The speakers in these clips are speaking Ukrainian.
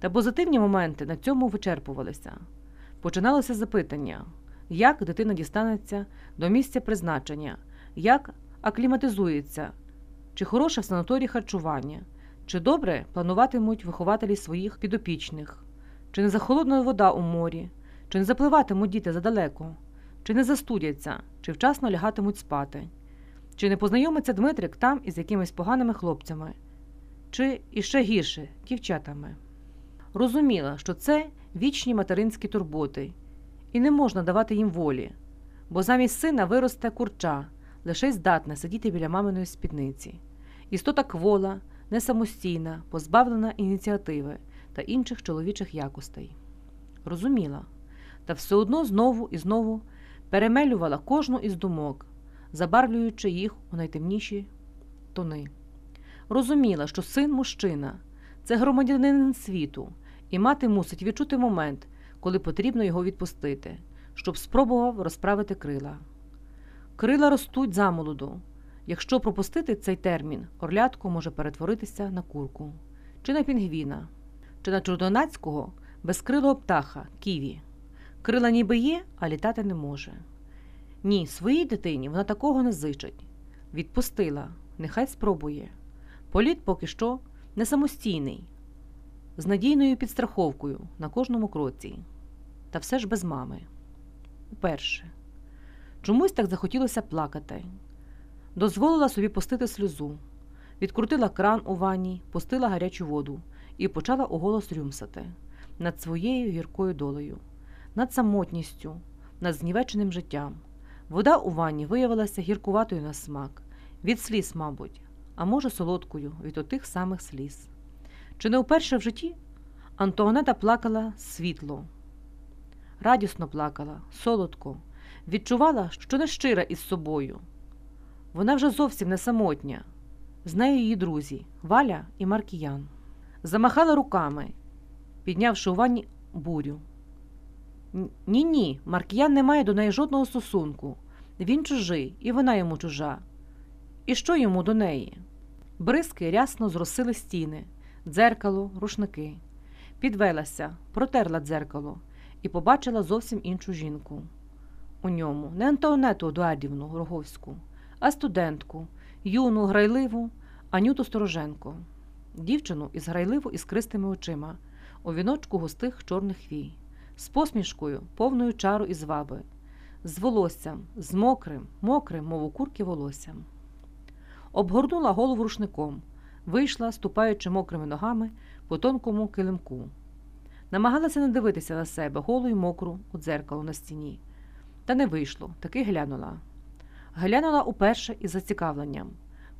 Та позитивні моменти на цьому вичерпувалися. Починалося запитання, як дитина дістанеться до місця призначення, як акліматизується, чи хороше в санаторії харчування, чи добре плануватимуть вихователі своїх підопічних, чи не захолодна вода у морі, чи не запливатимуть діти задалеко, чи не застудяться, чи вчасно лягатимуть спати, чи не познайомиться Дмитрик там із якимись поганими хлопцями, чи іще гірше дівчатами. Розуміла, що це вічні материнські турботи, і не можна давати їм волі, бо замість сина виросте курча, лише здатна сидіти біля маминої спідниці. Істота квола, несамостійна, позбавлена ініціативи та інших чоловічих якостей. Розуміла, та все одно знову і знову перемелювала кожну із думок, забарвлюючи їх у найтемніші тони. Розуміла, що син мужчина це громадянин світу, і мати мусить відчути момент, коли потрібно його відпустити, щоб спробував розправити крила. Крила ростуть замолоду. Якщо пропустити цей термін, орлятко може перетворитися на курку, чи на пінгвіна, чи на чудонацького безкрилого птаха ківі. Крила ніби є, а літати не може. Ні, своїй дитині вона такого не зичить. Відпустила, нехай спробує. Політ поки що не самостійний, з надійною підстраховкою на кожному кроці. Та все ж без мами. Уперше. Чомусь так захотілося плакати. Дозволила собі пустити сльозу, відкрутила кран у ванні, пустила гарячу воду і почала уголос рюмсати над своєю гіркою долею, над самотністю, над знівеченим життям. Вода у ванні виявилася гіркуватою на смак, від сліз, мабуть, а може, солодкою від отих самих сліз. Чи не вперше в житті Антуанета плакала світло, радісно плакала, солодко, відчувала, що не щира із собою. Вона вже зовсім не самотня, з нею її друзі Валя і Маркіян. Замахала руками, піднявши у ванні бурю. Ні, ні, Маркіян не має до неї жодного стосунку. Він чужий, і вона йому чужа. І що йому до неї? Бризки рясно зросили стіни, дзеркало, рушники. Підвелася, протерла дзеркало і побачила зовсім іншу жінку. У ньому не Антуанету Едуардівну Роговську, а студентку, юну, грайливу, Анюту Стороженко, дівчину із грайливо іскристими очима, у віночку густих чорних вій, з посмішкою, повною чару і зваби, з волоссям, з мокрим, мокрим, мов у курки волоссям. Обгорнула голову рушником, вийшла, ступаючи мокрими ногами по тонкому килимку. Намагалася не дивитися на себе голу й мокру у дзеркало на стіні. Та не вийшло, таки глянула. Глянула уперше із зацікавленням.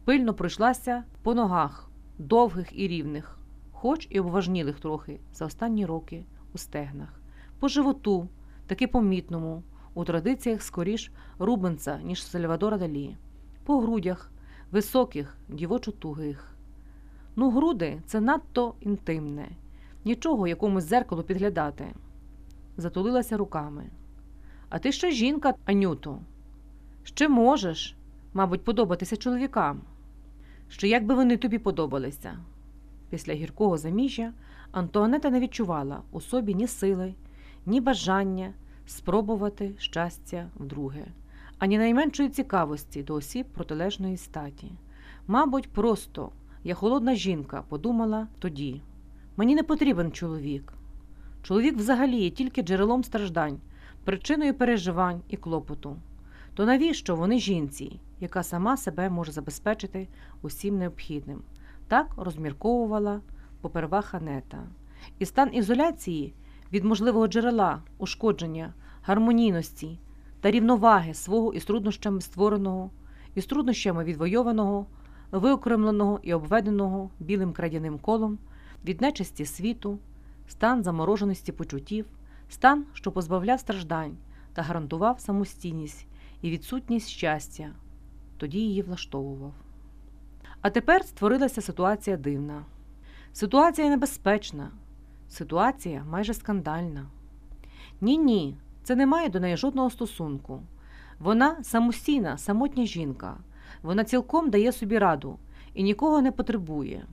Пильно пройшлася по ногах, довгих і рівних, хоч і обважнілих трохи за останні роки у стегнах, по животу, таки помітному, у традиціях скоріш Рубенца, ніж Сальвадора Далі, по грудях, високих, дівочо тугих. Ну, груди це надто інтимне, нічого якомусь зеркалу підглядати. Затулилася руками. А ти ще жінка, Анюто. Ще можеш, мабуть, подобатися чоловікам. Що як би вони тобі подобалися. Після гіркого заміжжя Антуанета не відчувала у собі ні сили, ні бажання спробувати щастя вдруге, ані найменшої цікавості до осіб протилежної статі. Мабуть, просто я холодна жінка подумала тоді. Мені не потрібен чоловік. Чоловік взагалі є тільки джерелом страждань, причиною переживань і клопоту. То навіщо вони жінці, яка сама себе може забезпечити усім необхідним? Так розмірковувала поперва ханета. І стан ізоляції від можливого джерела, ушкодження, гармонійності та рівноваги свого із труднощами створеного, із труднощами відвойованого, виокремленого і обведеного білим крадяним колом, від нечисті світу, стан замороженості почуттів, стан, що позбавляв страждань та гарантував самостійність і відсутність щастя, тоді її влаштовував. А тепер створилася ситуація дивна. Ситуація небезпечна, ситуація майже скандальна. Ні, ні, це не має до неї жодного стосунку. Вона самостійна, самотня жінка, вона цілком дає собі раду і нікого не потребує.